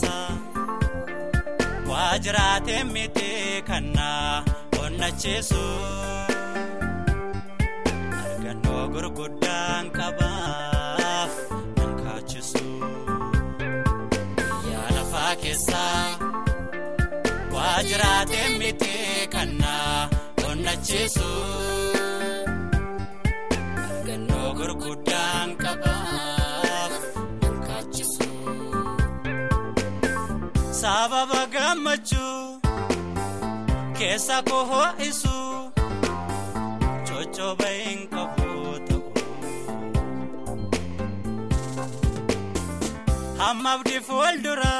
keessa. Waa jiraatee miti kannaa onnachiisu argannoo gurguddaan qabaaf nan kaachisu yaa lafaa keessa. Waa jiraatee miti kannaa onnachiisu. Sababa gammachuu keessa koo ho'isu coccooba hin qabu ta'u hamma abdii fuuldura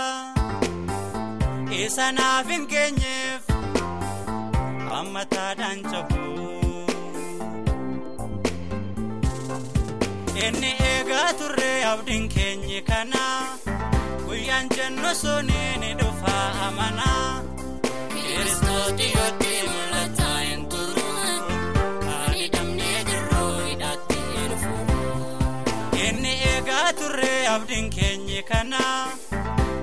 isa naaf hin geenyeef amma taadhaan cabu inni eegaa turre abdiin keenyi kana. Guyyaan jennu suni ni dhufa amanaa kiristoos dhiyootti mul'ata hin turu kan hidhamnee jirru hidhaatti hin furu inni eegaa turre abdiin keenyi kana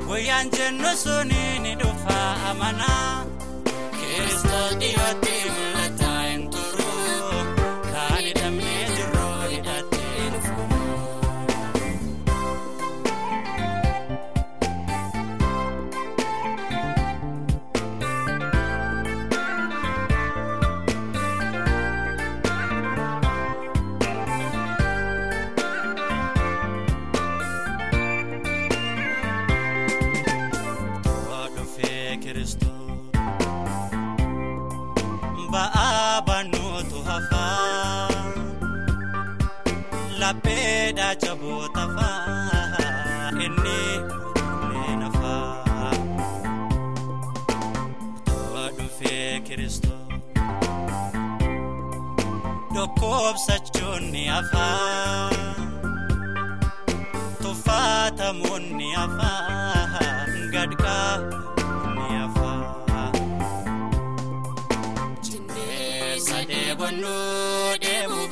guyyaan jennu suni ni dhufa amanaa jaboota faa inni fuullee nafaa too dhufee kiristoo dhokkoobsachuun ni hafaa tuffatamuun ni hafaa gadqaa ni hafaa. Deebonuu deemu baana iddoo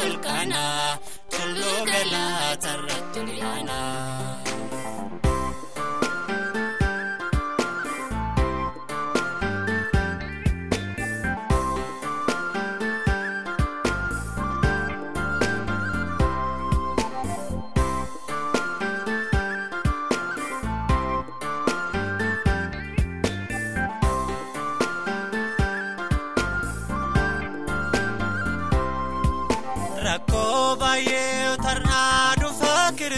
turre tolkaana tulluu galaa tarratti dhiyaana.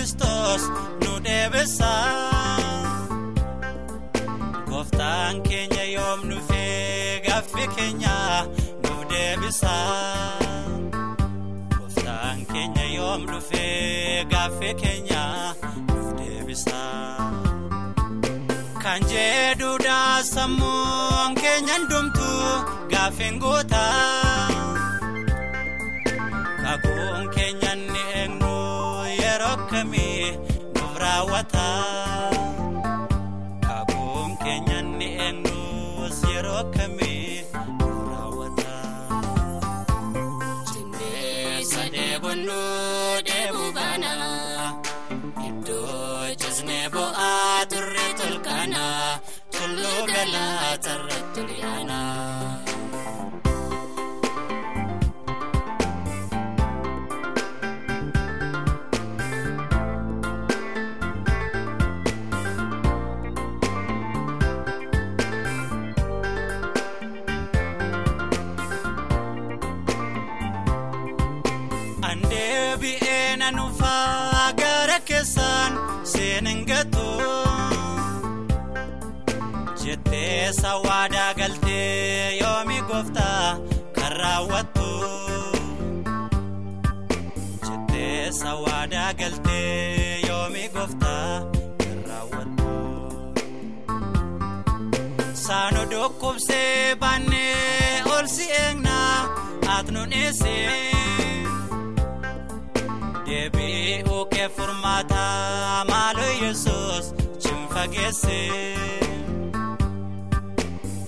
Kiristoos nu deebisa gooftaan keenya yoom dhufee gaaffii keenya nuuf deebisa gooftaan keenya yoom dhufee gaaffii keenya nuuf deebisa kan jedhuudhaa sammuun keenyan dhumtu gaaffiin guutaa. Nuuf raawwata kakuun keenyan ni eegnus yeroo kamii nuuf raawwata. Jindeessa deebonnuu deemu baana iddoo cisnee bo'aa turre tolkaana tulluu galaa tarratti dhiyaana. Andeebi'ee nanuufaa gara keessaan seenan gatu jettee sawaadaa galtee yoomi gooftaa kan raawwattu jettee sawaadaa galtee yoomi gooftaa kan raawwattu saanu dhukkubsee baannee ol si eegnaa atnu dheessee. Deebi'uu kee furmaataa maaloo yesus cimfageesse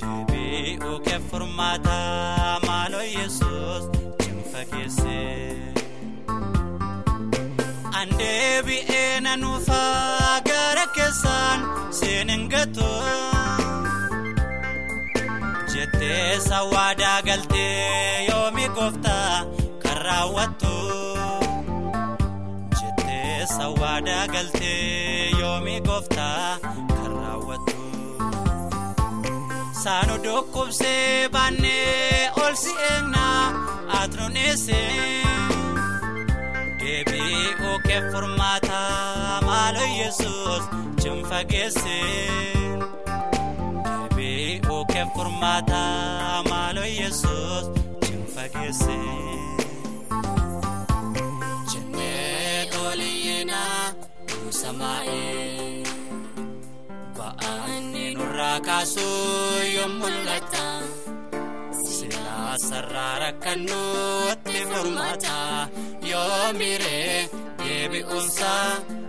deebi'uu kee furmaataa maaloo yesus cimfageesse an deebi'ee nanuufaa mudatu jettee sawwaadaa galtee jettee sawwaadaa galtee yoomi gooftaa kan raawwattu saanu dhukkubsee baannee ol si eegnaa atruneessee. deebii ookee furmaataa maaloo yesus cimfageesse deebii ookee furmaataa maaloo yesus cimfageesse. Nurraa kaasuu yoo mul'ata. Silaa sarara rakkannuutti furmaata yoo kan lammataa.